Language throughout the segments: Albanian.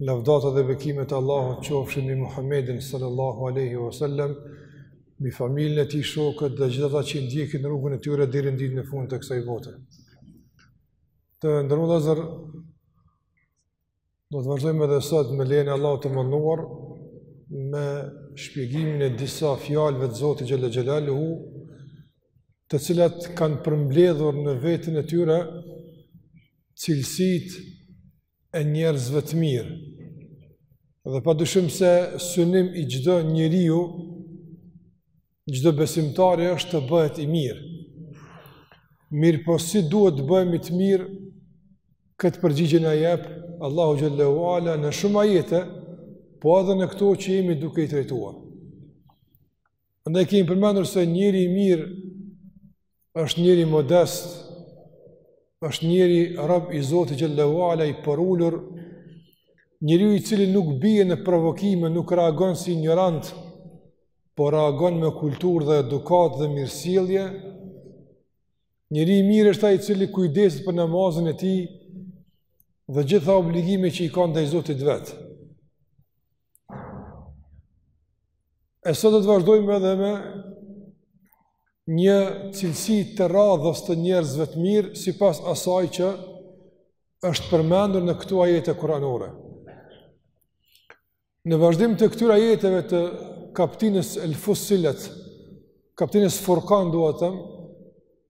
Lavdata dhe bekimet e Allahut qofshin mbi Muhammedin sallallahu alaihi wasallam, mbi familjen e tij, shokët dhe gjithë ata që ndjekin rrugën e tyre deri në ditën e fundit të kësaj bote. Të nderuar vëllezër do të vazhdojmë edhe sot me lejen e Allahut të madhëruar me shpjegimin e disa fjalëve të Zotit xhel-le xhelaluhu, të cilat kanë përmbledhur në veten e tyre cilësitë e njerëzve të mirë. Dhe pa dyshim se synim i çdo njeriu, çdo besimtari është të bëhet i mirë. Mirëpo si duhet të bëhemi të mirë, këtë përgjigje na jep Allahu xhel-le ue ala në shumë ajete, po edhe në këto që jemi duke i trajtuar. Andaj kemi përmendur se njeri i mirë është njeri modest, është njeri rob i Zotit xhel-le ue ala i përulur, njeri i cili nuk bie në provokime, nuk reagon si injorant, por reagon me kulturë dhe edukatë dhe mirësjellje, njeri i mirë është ai i cili kujdeset për namazin e tij dhe gjitha obligime që i ka ndaj Zotit vet. E sot do të vazhdojmë edhe me një cilësi të radhës të njerëzve të mirë sipas asaj që është përmendur në këto ajete kuranore. Në vazhdim të këtyre ajeteve të kaptinës El Fusilet, kaptinës Furkan dua të them,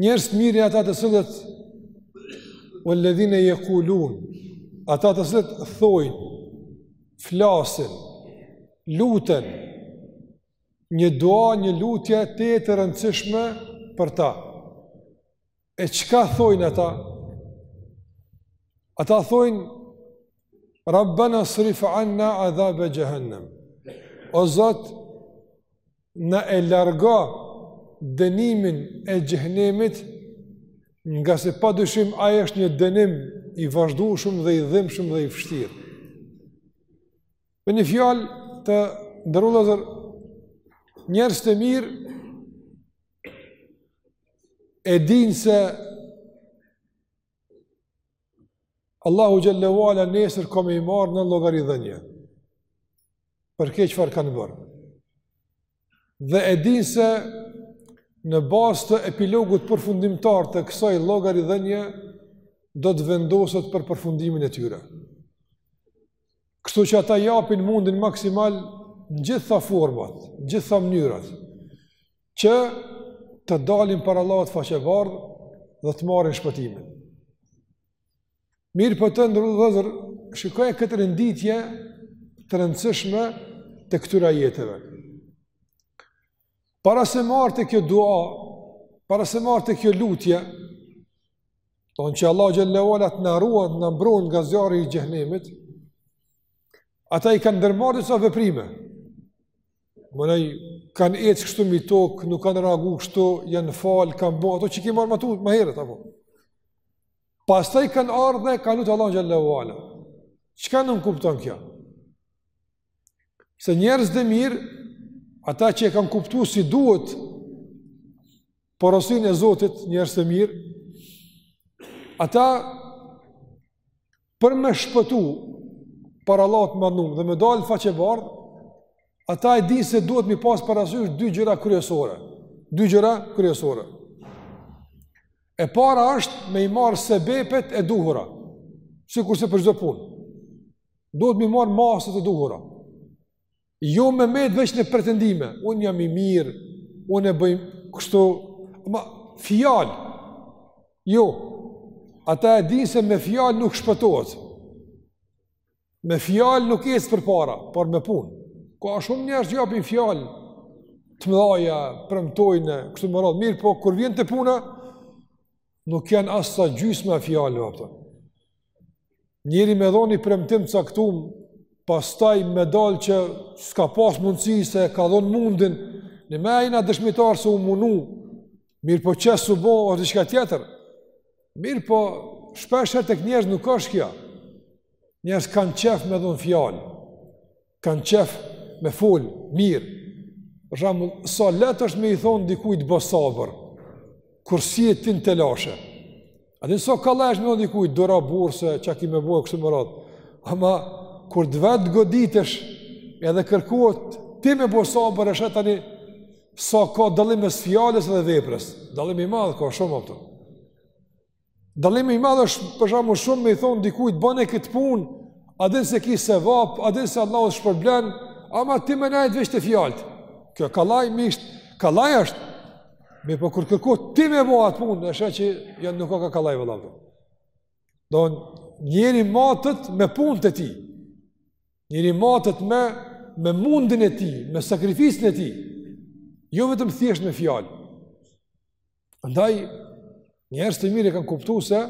Njerëz të mirë janë ata të cilët walladhina yaqulun, ata të cilët thojnë, flasin, luten një dua, një lutje të e të rëndësishme për ta. E çka thojnë ata? Ata thojnë, Rabbena srif anna adhabe xhehennem. O Zot, na e largo dënimin e xhehennemit, ngase pa dyshim ai është një dënim i vazhdueshëm dhe i dhimbshëm dhe i vështirë. Me një fjalë të nderuar vëllezër, njerëzit e mirë e dinë se Allahu xhel-le ue ala nesër ka me i marrë në llogaridhënie, për krejt çfarë kanë bërë. Dhe e dinë se në bazë të epilogut përfundimtar të kësaj llogaridhënie, do të vendoset për përfundimin e tyre. Kështu që ata japin mundin maksimal në gjitha format, në gjitha mënyrat, që të dalin para Allahut faqebardhë dhe të marrin shpëtimin. Mirëpo të nderuar vëllezër, shikojeni këtë renditje të rëndësishme të këtyre ajeteve. Para se me ardh te kjo dua, para se me ardh te kjo lutje, thonë që Allahu Xhelle ve ala të na ruan, të na mbron nga zjarri i xhehnemit, ata i kanë ndërmarrë disa veprime, Menoj, kanë ecë kështu mi tokë, nuk kanë reagu kështu, janë falë, kanë bo, ato që kemi marrë më herët, apo. Pastaj kanë ardhë dhe kanë lutë Allahun Xhelle ve ala. Çka nënkupton kjo? Se njerëzit e mirë, ata që e kanë kuptu si duhet porosin e Zotit, njerëzit e mirë, ata për me shpëtu para Allahut të madhnum dhe me dalë faqebardhë, ata e dinë se duhet me i pasë parasysh dy gjëra kryesore. Dy gjëra kryesore. E para është me i marrë sebepet e duhura, sikurse për çdo punë. Duhet me i marrë masat e duhura. Jo me met veç në pretendime, unë jam i mirë, unë e bëj kështu, me fjalë, jo, ata e dinë se me fjalë nuk shpëtohet, me fjalë nuk ecet përpara, por me punë, ka shumë njerëz që japin fjalë, të mëdhaja, premtojnë, kështu me radhë, mirëpo kur vjen te puna, nuk janë as sa gjysma e fjalëve, Njeri me dhon ni premtim të caktum, pastaj me dal që s'ka pas mundësi se e ka dhon mundin, ne jena dëshmitarë se u mundu. Mirëpo qe s'u bë ose diçka tjetër. Mirëpo shpeshherë tek njerëzit nuk është kjo. Njerëzit kanë qejf me dhon fjalë. kanë qejf me fol mirë. Për shembull, sa lehtë është me i thon dikujt bë sabër. Kur s'je ti n'telashe. A din sa kollaj është me i thon dikujt duro burrë se, çka ki me bo e kështu me radhë. Ama kur ti vet goditesh edhe kërkohet ti me bë sabër e sheh tani sa ka dallim mes fjalës dhe veprës. Dallim i madh ka shumë, a kupton. Dallim i madh është për shembull shumë me i thon dikujt bëne kët punë, a din se ki sevap, a din se Allahu të shpërblen, ama ti me nejt veç te fjalët. Kjo kollaj është, kollaj është. Mirëpo kur kërkohet ti me bo atë punë, e sheh që ajo nuk është kollaj vëlla. Domethënë njeri matet me punët e tij, njeri matet me, me mundin e tij, me sakrificën e tij, jo vetëm thjesht me fjalë. Andaj, njerëzit e mirë e kanë kuptu se,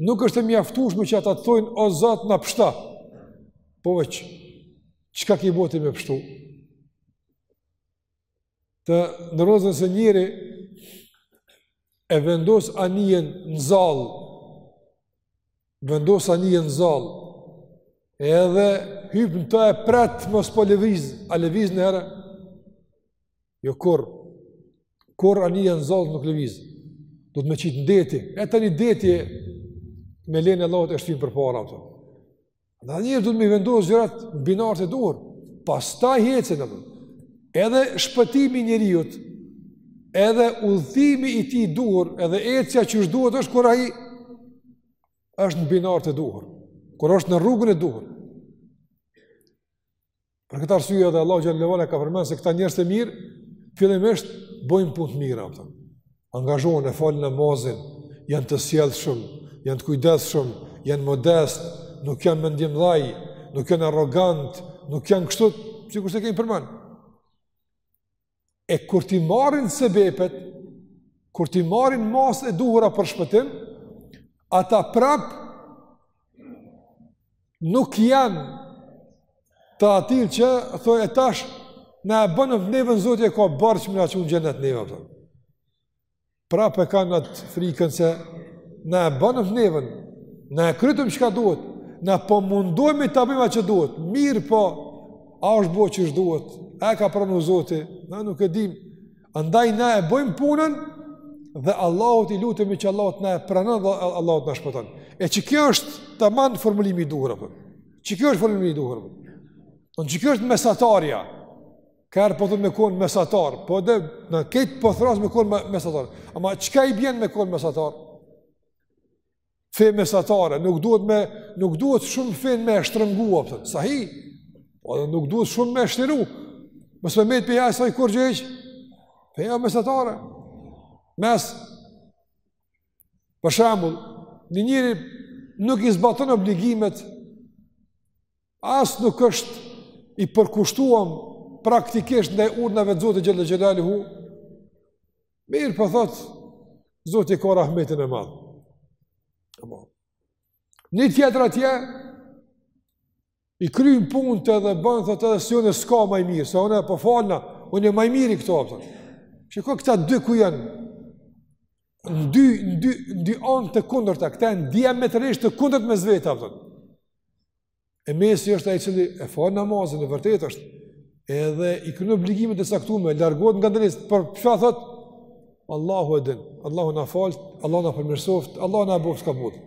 nuk është e mjaftushme që ata të thojnë, o Zot na pshto, po veç, çka ki bo ti me pshtu? Ta zëmë se njëri e vendos anijen në zall, vendos anijen në zall, edhe hyp në të e pret mos po lëviz, a lëviz najherë, Jo kurrë, kurrë anija në zall nuk lëviz, duhet me qitë në deti, e tani në deti me le e Allahu ta shtyn përpara atë. E njeri duhet me vendos gjërat në binarët e duhur, pastaj hecin apo. Edhe shpëtimi i njeriut, edhe udhëzimi i tij i duhur, edhe ecja qysh duhet është kur ai është në binarët e duhur, kur është në rrugën e duhur. Për këtë arsye edhe Allahu xhele ve ala ka përmendur se këta njerëz të mirë fillimisht bëjnë punë të mira apo. Angazhohen e falin namazin, janë të sjellshëm, janë të kujdesshëm, janë modest, nuk janë mendjemdhaj, nuk janë arrogant, nuk janë kështu, sikurse kemi përmend. E kur t'i marrin sebepet, kur t'i marrin masat e duhura për shpëtim, ata prap nuk janë të atillë që, thojnë e tash, na e bomë t'neven Zoti e ka borxh me na çu n'xhenet neve, apo. Prapë e kanë atë frikën se na e bonëm t'neven, na e krytëm çka duhet, na po mundohemi ta bojmë qysh duhet, mirëpo, a është bo qysh duhet, a e ka pranu Zoti, na nuk e dim, andaj na e bojmë punën, dhe Allahut i lutemi që Allahu t'na e pranon dhe Allahu t'na shpëton. E qikjo është tamam formulimi i duhur, apo. qikjo është formulimi i duhur, apo. qikjo është mesatarja, Kur po themi me konë mesatar, po dhe në këtë po thërras me konë mesatar. Ama çka i bjen me konë mesatar? Fe mesatare, nuk duhet, me, nuk duhet shumë fe me shtrëngu, thotë. sahi, po dhe nuk duhet shumë me shtëru. Mësë me metë për jaj, sa i kur gjëjq? Fe ja mesatare. Mes, për shambull, një njeri nuk i zbaton obligimet As nuk është i përkushtuam praktikisht ndaj urdhrave të Zotit Xhele Xhelaluhu, mirëpo po thotë, Zoti e ka rahmetin e madh. Një tjetër atje, i kryn punët edhe bënë, thotë edhe si unë s'ka ma i mirë, se unë po falna, unë ma i miri këtu, apo. çka këta dy ku janë, në dy, në dy, në dy anë të kundërta, këta janë diametrisht të kundërt mes vete, apo. E mesi është ai i cili e fal namazin, e vërtetë është. Edhe i kryen obligimet e caktume, largohet nga ndalesat, por prap thot Allahu e din. Allahu na faltë, Allahu na përmirësoft, Allahu na boftë kabull.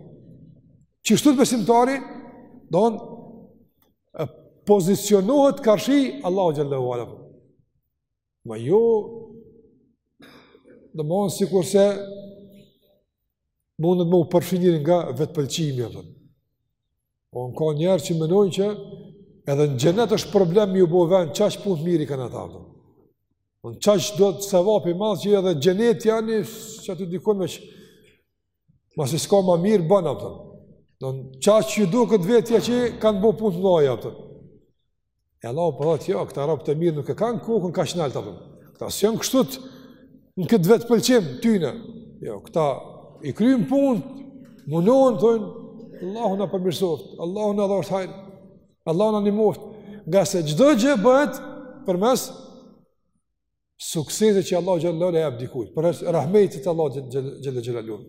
Qështu besimtari, domethënë pozicionohet karshi Allahut xhelle ve ala. Ma jo, domethënë sikurse, mundet me u përfshi njeri nga vetëpëlqimi, domethënë. Po në ka njerëz që menojnë që edhe në xhenet është problem ju bo vend, qaq punë të mira kanë ata, domethënë. Qaq do sevap i madh që edhe xhenet janë, që aty dikon me që Mos i s'ka ma mirë bon apo. Domethënë qaq u duket vetja që kanë bo punë lloj apo. E Allahu po thotë, jo, këta robt e mirë nuk e kanë kokën kaq nalt apo. Këta s'janë kështu në këtë vetëpëlqim tyne. Jo, këta i kryjnë punët, munohen, thonë, Allahu na përmirësoft, Allahu na dhashtë hajr, Allahu na nimoft, ngase çdo gjë bëhet përmes suksese që Allah Gjellole e abdikuj, për është rahmetit Allah Gjellole Gjellole.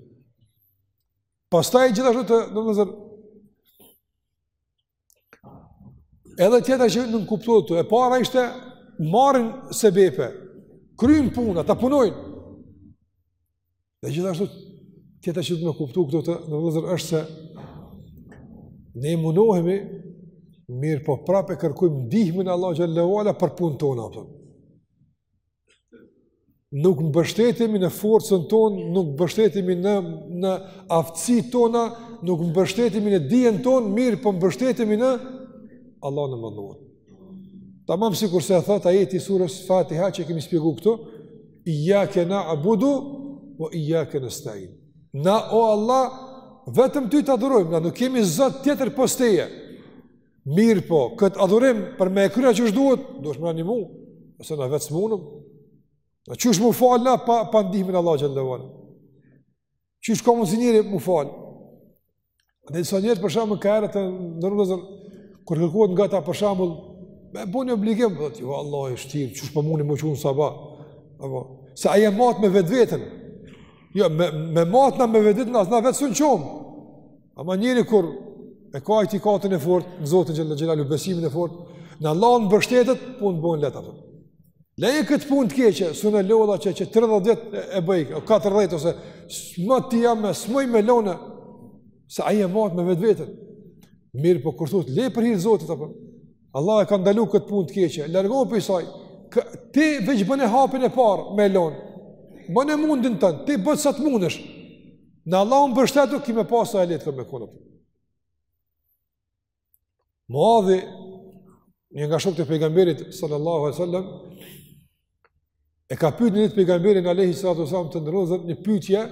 Pas ta i gjithashtu të, në më zërë, edhe tjeta që në nënkuptohet të, e para ishte marrin sebepe, krymë puna, ta punojnë, Dhe gjithashtu, tjetra që është me kuptu këtu të nderuar vëllezër është se ne munohemi, mirëpo prap e kërkojmë ndihmën e Allahut xhelle ve ala për punët tona. Nuk mbështetemi në forcën tonë, nuk mbështetemi në, në aftësitë tona, nuk mbështetemi në dijen tonë, mirëpo mbështetemi në Allahun, domethënë. Tamam sikurse e thot ajeti i sures Fatiha që kemi spjegu këtu, ijjake na'budu, ue ijjake nestain. Na, o Allah, vetëm ty të adhurojmë, na nuk kemi zot tjetër pos teje. Mirëpo, këtë adhurim për me e kry na qysh duhet, duhesh me na nimu, se na vetë s'munem. Na qysh m'u falë na pa, pa ndihmën e Allahut xhelle Qysh ka mundësi njeri m'u falë? Disa njerëz për shembull ka herë të nderuar vëllezër, kur kërkohet nga ta për shembull, me bo një obligim, thotë jo, vallah e shtirë, qysh po muni m'u çu në sabah, apo, se ai e matë me vetveten, jo, me, me matë na me vetveten, as na vetë s'u çojmë, ama njeri kur e ka itikatin e fort, në Zotin xhelle xhelaluhu, besimin e fort, në Allahun mbështetet, puna bohet e letë, apo. Leje këtë punë të keqe, s'un e lo, tha, që që 30 vjet e bëj, 40 ose më ti jam mësu s'muj me lon se ai e mat me vetveten. Mirëpo kur thot le për hir Zotit apo Allahu e ka ndalu këtë punë të keqe, largohu prej saj. Kë, ti veç bëne hapin e parë me lon. Bëne mundin tën, ti bëj sa të mundesh. Në Allahun mbështetu ki me pa sa e letë ka me konë. Muadhi, një nga shokët e pejgamberit, sallallahu alejhi sallam, e ka pyt një ditë pejgamberin, alejhi salatu selam, të nderuar vëllezër një pytje,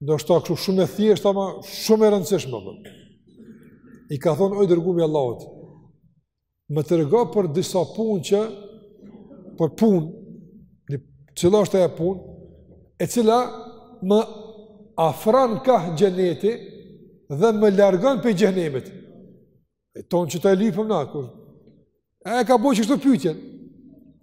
ndoshta kështu shumë e thjeshtë, ama shumë e rëndësishme, dhe. i ka thonë, o i dërgumi i Allahut, më trego për disa punë që, për punë, cila është ajo punë, e cila më afron ka xheneti dhe më largon pej xhehenemit. E tonë qeto e lypim na, kur ai e ka bo qështu pytjen.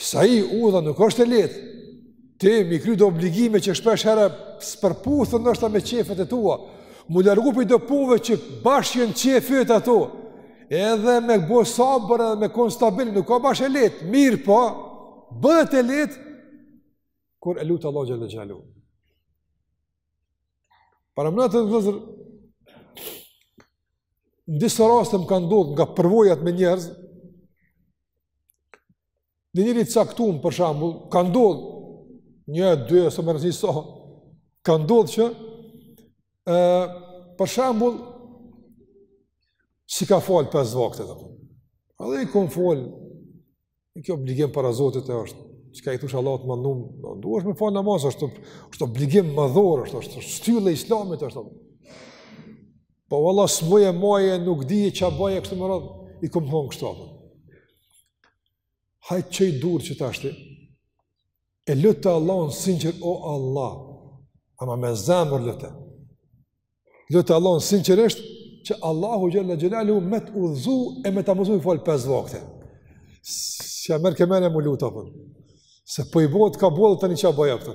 Se udha nuk është e lehtë. Ti m'i kry do obligime që shpesh herë s'përputhen ndoshta me qefet e tua. M'u largu pej do punëve që bash janë qefet ato. Edhe me bo sabër edhe me kon stabil nuk â bash e lehtë. Mirëpo, bëhet e lehtë kur e lut Allahun xhelle xhelaluhu. Paramendoni vëllezër, në disë raste më ka ndodhë nga përvojat me njerëz, Një njeri i caktum për shembull, ka ndodhur një dy s'o me rëndësi sa ka ndodhur që ë për shembull s'i ka fal pesë vakte apo. Edhe i kom thon fali, kjo obligim para Zotit është. Çka i thush Allahut mendo, duhesh me fal namaz është është obligim madhor është është shtyllë e islamit është. Po valla s'muj, s'muj nuk di e çfarë bëj kështu me radhë, i kom thon kështu apo. Hajt çoji durt qetash ti. E lute Allahun sinqert o Allah. Ama me zemër lute. Lute Allahun sinqerisht që Allahu xhelle xhelaluhu me të udhëzu e me ta mundsu me i fal pesë vakte. S'ia merrke menja me lut apo. Se po i bëhet kabull tani çfarë bëj atë.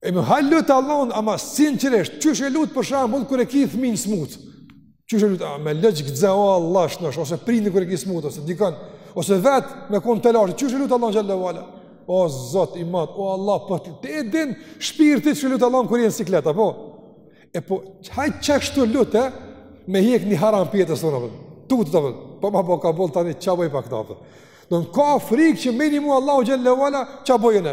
E më hajt lute Allahun, ama sinqerisht, qysh e lut për shembull kur e ki thminë smutë? Qysh e lut, me lëgjë këtë zë, o Allah shnoshe, ose prindin kur e ki smutë, ose dikën, ose vetë me konë të lashë, qysh e lut Allahun xhelle ve ala? O Zot i madh, o Allah, po ta din shpirti qysh e lut Allahun kur je në siklet, apo? E po, hajt qështu lute, me hjek një haram pej jetës tonde vëlla, tutet vëlla, po ma bo kabull tani çka bëj pa këta vëlla. Domethon ka frikë që me ndihmu Allahu xhelle ve ala, çka bën?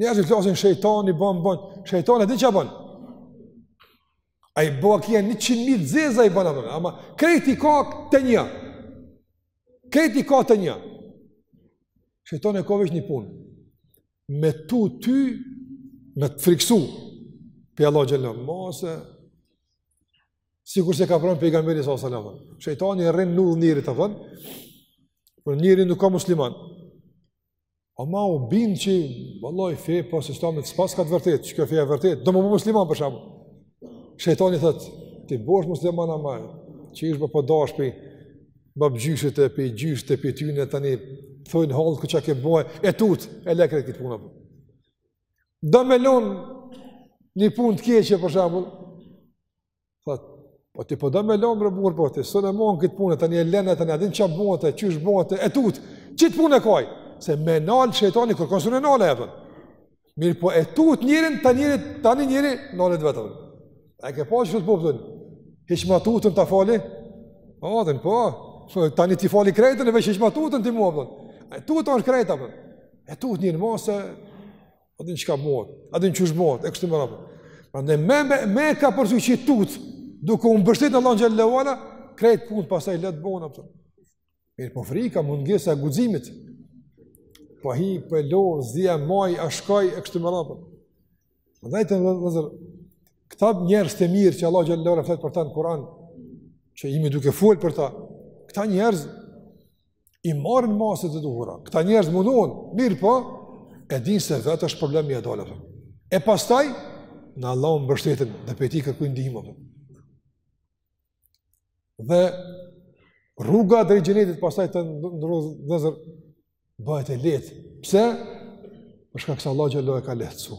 Njerëzit flasin shejtani bën bën, shejtani di çfarë bën. Ai bëu kia 100.000 zeza i bën atë, ama krejt i ka të një. Krejt i ka të një. Shejtani ka veç një punë. Me t'tut ty me të friksu. Pej Allahut xhelal mose. Sikur se ka thonë pejgamberi sallallahu alajhi wasallam. Shejtani rrin në udhë njerit atë. Por njeri nuk â musliman. Ama u bind që, vëllaj, fej për së islamit, s'paska të vërtet, që kjo fej e vërtet, do më bu musliman për shembull. Shejtani thot, ti bosh musliman a majë, që ish po do ash për babgjyshët e për gjyshët e për tyne e tani, thojnë halë çka ke bo, e tut, e le krejt këtë punë apo. Do me lon një pun të keqe për shembull, Thot, po ti po do me lon bre burr po ti, s'on e mohon këtë punë tani e lënë tani atë çka bën atë, qysh bën atë, e tut. Qit punë ka ai? S'e me nal shejtani kur ka s'un e nal apo. Mirëpo e tut njërin tani njëri tani njëri nalet vetëm. A ke pa çfarë po bën? Hiç më tutën ta fali? Po, atë po. So, tani ti fali krejtën e veç hiç më tutën ti mua bën. E tut on krejt apo. E tut njërin mos e A din çka bëhet? A din qysh bohet? E kështu me radhë. Prandaj me me, me ka parasysh, duke u mbështetur n'Allahun xhele ue ala, krejt punë pasaj le të bëhen ato. Mirëpo frika mungesa e guximit. Po hi po lo zia moj a shkoj e kështu me radhë. Prandaj vëllezër këta njerëz të mirë që Allahu xhele ue ala flet për ta në Kur'an, që jemi duke fol për ta. Këta njerëz i marrin masat e duhura. Këta njerëz munohen, mirëpo, e din se vetë është problemi i dalë-ve. E pastaj në Allahun mbështeten dhe pej tij kërkojnë ndihmë. Dhe rruga drejt xhenetit pastaj të nderuar vëllezër bëhet e lehtë. Pse? Për shkak se Allahu xhele ue ala e ka lehtësu.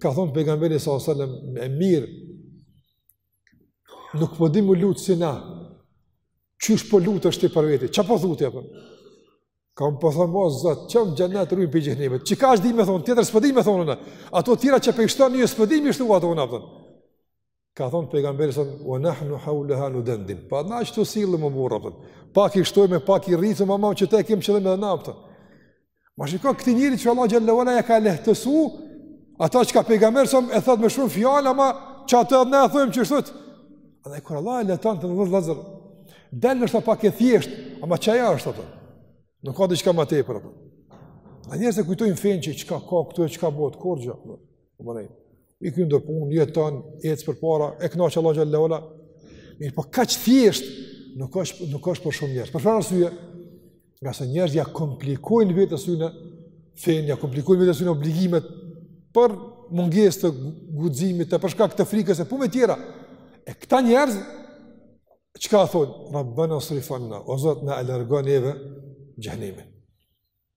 ka thonë pejgamberi sa sallam e mirë nuk po di më lutë si na qysh po lutë është ti për veti që po thutë e për ka më po thonë ma zëtë që më gjennet rrujnë për gjëhneve që ka është di me thonë tjetër së di me thonë në ato tjera që për ishtë një së di me ishtë u ato në apëton Ka thonë pejgamberi sa wa nahnu haulaha nudandin. Po na ashtu sillemi rreth asaj. Pak i shtojmë pak i rritim që te kem qëllim edhe naftë. Ama shiko këtë njeri që Allah xhele ue ala ja ka lehtësu, atë çka pejgamberi sa e thot me shumë fjalë, ama qatë edhe na thonë qështu. Dhe kur Allah e lehtëson vëllezër, del ndoshta pak e thjesht, ama qajo është atë. Nuk ka diçka më tepër atë. A njerëzit kujtojnë fenë që çka ka këtu e çka bëhet kurrgja. Po më i kryn do punë, jeton, ec përpara, e kënaqë Allah xhele ue ala. Mirëpo kaq thjesht nuk është nuk është për shumë njerëz. Për çfarë arsye? Ngase njerëz ja komplikojnë vetes tyne fenë, ja komplikojnë vetes tyne obligimet për mungesë të guximit, e për shkak të frikës e punë të tjera. E këta njerëz çka thonë? Rabbenasrif anna, o Zot na e largo neve xhehnemin.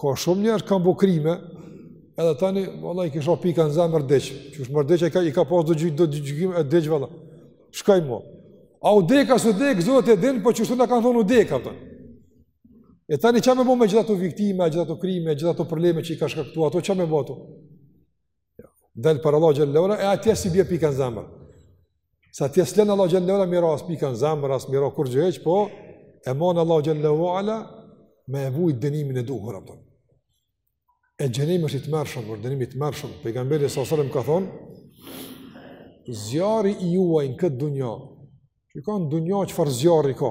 Ka shumë njerëz që kanë bërë krime, edhe tani valla i kisha pikë në zemër për diç, që është për diç e ka, i ka pas do gjy, do gjykim e diç valla. Shkoj më. A u dekë a s'u dekë zoti e din, po qashtu na kanë thonë u deka ato. E tani ça me bo me gjithë ato viktima, gjithë ato krime, gjithë ato probleme që i ka shkaktuar ato, ça me bo ato. Del për Allah xhelle, e atje s'i bje pika në zemër. Se atje s'len Allah xhelle, me i ra as pika në zemër, as me i ra kurgjë hiç, po e man Allah xhelle, me e vujt denimin e duhur, kupton. E xhehnemi është i tmerrshëm, për denimin e tmerrshëm, pejgamberi s.a.s. ka thonë, zjarri juaj në këtë dunja, që ka në dunja çfarë zjarri ka,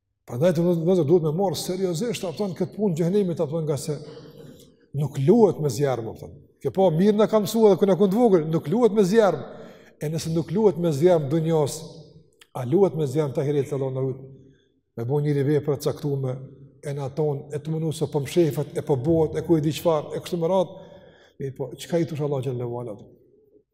Prandaj do të thotë duhet me marrë seriozisht kupton këtë punë xhehnemit kupton ngase nuk luhet me zjarr me thonë. Po mirë na kanë mësuar kur jem kon të vogël, nuk luhet me zjarr. E nëse nuk luhet me zjarr t'dunjasë, a luhet me zjarr të ahiretit Allahu na rujtë. Me bo një vepër të caktuar e kupton, e me menu se po mshefet, e po bohet, e ku e di çfarë, e kështu me radhë, mirëpo, çka i thush Allah xhelle ve ala?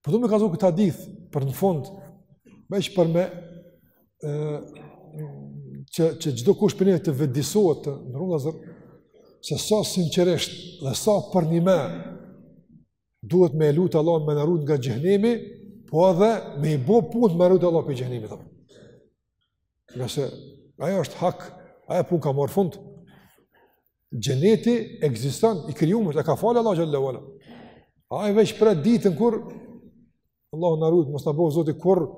Po du me kallzu këtë hadith, për në fund, me që për me, e, që, që çdokush prej neve të vetëdijesohet n'rend të parë, se sa sinqerisht dhe sa përnjimend, duhet me e lutë Allahun me na rujtë nga xhehnemi, po edhe me i bo punë me na rujtë Allahu prej xhehnemi. Ngase, ajo është hak, ajo punë ka marë fund, Xhehnemi ekziston, i krijum, e ka falë Allah xhelle ve ala. Ai veç pret ditën kur, Allahu na rujtë, mos na boftë zoti kurrë,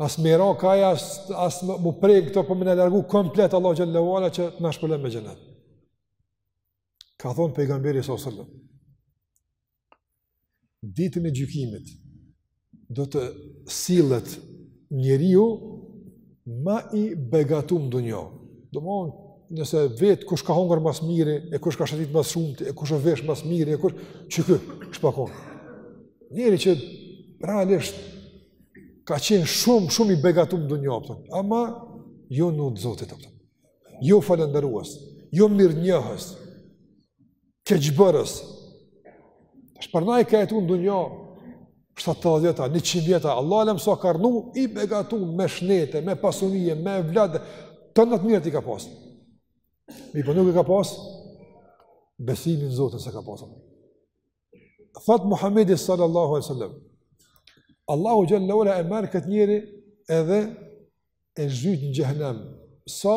as me i ra kah ai as me u prekë, kupton, po me na largu komplet Allah xhelle ve ala që të na shpërblen me xhenet. Ka thonë pejgamberi s.a.s. ditën e gjykimit do të sillet njeriu ma i begatum n'dunja. Domethonë, nëse vet kush ka hongër ma s'miri, e kush ka shëtit ma s'shumti, e kush o vesh ma s'miri, e kush, çka s'i ka pas konë. Njeri që realisht ka qenë shumë, shumë i begatum n'dunja, kupton. Ama jo n'udhë të zotit, kupton. Jo falenderues, jo mirënjohës, keqbërës, shpërdaj ka jetu në dunja, 70 vjeta, 100 vjeta, Allah alem sa ka rnu, i begatu me shnet e me pasuni e me evlad e tana të mirat i ka pasë. Mirëpo nuk i ka pasë, besimin zotin s'e ka pasë. Thotë Muhammedi sallallahu alejhi ve selam, Allahu xhelle ve ala e merr këtë njeri edhe e zhyt në xhehnem, sa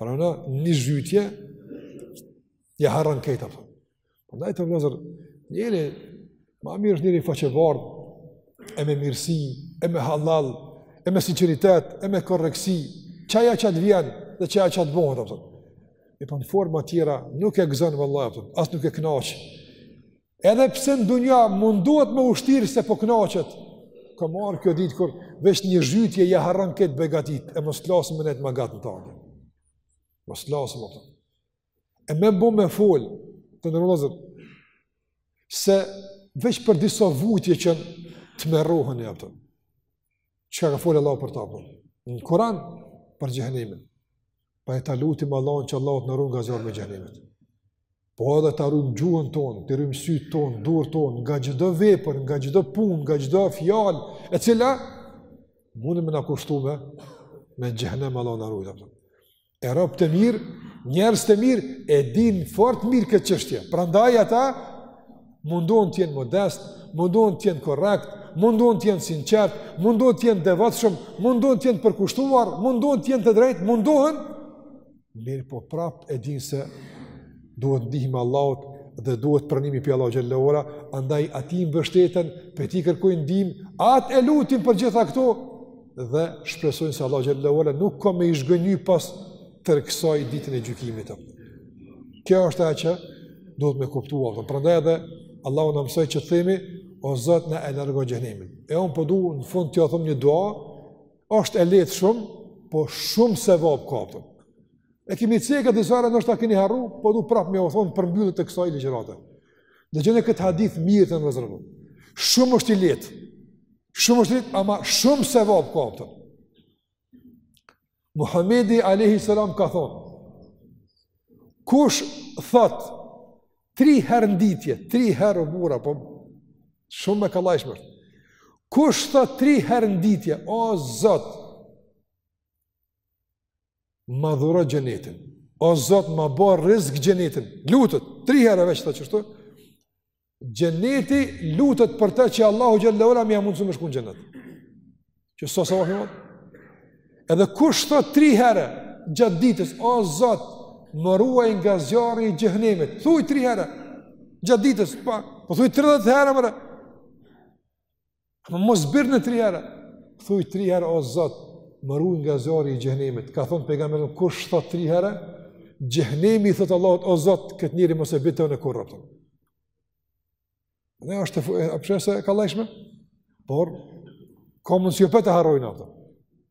Pra në një zhytje, ja harron krejt, për. Prandaj vëllezër, njeri, ma mirë është njeri faqebardhë, e me mirësi, e me hallall, e me sinqeritet, e me korrektësi, qajo që të vjen dhe qajo që të bohet, për. E për po në forma tjera, nuk e gëzon vallahi, për. As nuk e knaq. Edhe pse në dunja mundohet me u shtirë se po knaqet, ka me ardh kjo ditë kur veç një zhytje ja harron krejt begatitë, e mos t'flasim me nejt ma gatë në to. Mos t'flasim. E me bo me folë, të nderuar vëllezër, se veç për disa vujtje që tmerrohen e apëtën. Çka ka folë Allahu për ta në Kuran, për xhehenemin. Pra ta lutim Allahun që Allahu të na ruajë nga zjarri i xhehenemit. Po edhe ta ruajmë gjuhën tonë, t'i ruajmë sytë tonë, duart tonë nga çdo vepër, nga çdo punë, nga çdo fjalë, e cila mundet me na kushtu me xhehenem, Allahu na rujt. E robt e mirë, njerëzt e mirë e dinë fort mirë këtë çështje. Prandaj ata Mundohen të jenë modest, mundohen të jenë korrekt, mundohen të jenë sinqertë, mundohen të jenë devotshëm, mundohen të jenë përkushtuar, mundohen të jenë të drejtë, mundohen mirëpo prap e dinë se duhet ndihma e Allahut dhe duhet pranimi prej Allahut xhele ve ala, andaj Atij i mbështetën, prej Tij kërkojnë ndihmë, Atë e lutin për gjitha këto, dhe shpresojnë se Allahu xhele ve ala nuk ka me i zhgënjy pas tërë kësaj ditën e gjykimit. Kjo është ajo që duhet me kuptu. Prandaj edhe Allahu na mësoi që të themi o Zot na e largo xhehenemin. E un po du në fund t'ju them një dua, është e lehtë shumë, po shumë sevap ka. E kemi cekë disa herë ndoshta keni harru, po du prap me u thon për mbyllje të kësaj ligjërate. Ndëgjone këtë hadith mirë të nderuar vëllezër. Shumë është i lehtë. Shumë është i lehtë, ama shumë sevap ka. Muhamedi alejhi selam ka thonë: Kush thot tri herë n'ditje, tri herë o burra, po shumë e kallajshme. Kush thot tri herë n'ditje, o Zot, ma dhuro xhenetin. O Zot, ma bo rizk xhenetin. Lutet tri herë veç thot qështu. Xheneti lutet për të që Allahu xhele ve ala me ia mundësu me shku n'xhenet. Që sa sa vjen. Edhe kush thot 3 herë gjatë ditës, o Zot, më ruaj nga zjarri i xhehenemit. Thuaj 3 herë gjatë ditës, pa, po thuaj 30 herë më. Më mos bir nën tri herë, thuj tri herë o Zot, më ruaj nga zjarri i xhehenemit. Ka thënë pejgamberi, kush thot tri herë, xhehenemi i thot Allahut o Zot, këtë njeri mos e bi te unë kurrë. Ne është e kallajshme, por ka mundësi apet e harrojnë ato.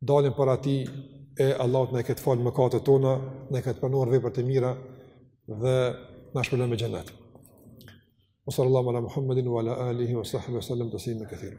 dalim para tij e Allahu të na ketë falë mëkatet tona, na ketë pranuar veprat e mira dhe na shpërblen me xhenet. Wa sallallahu ala Muhammedin wa ala alihi wa sahbihi wa sallam taslima kathira.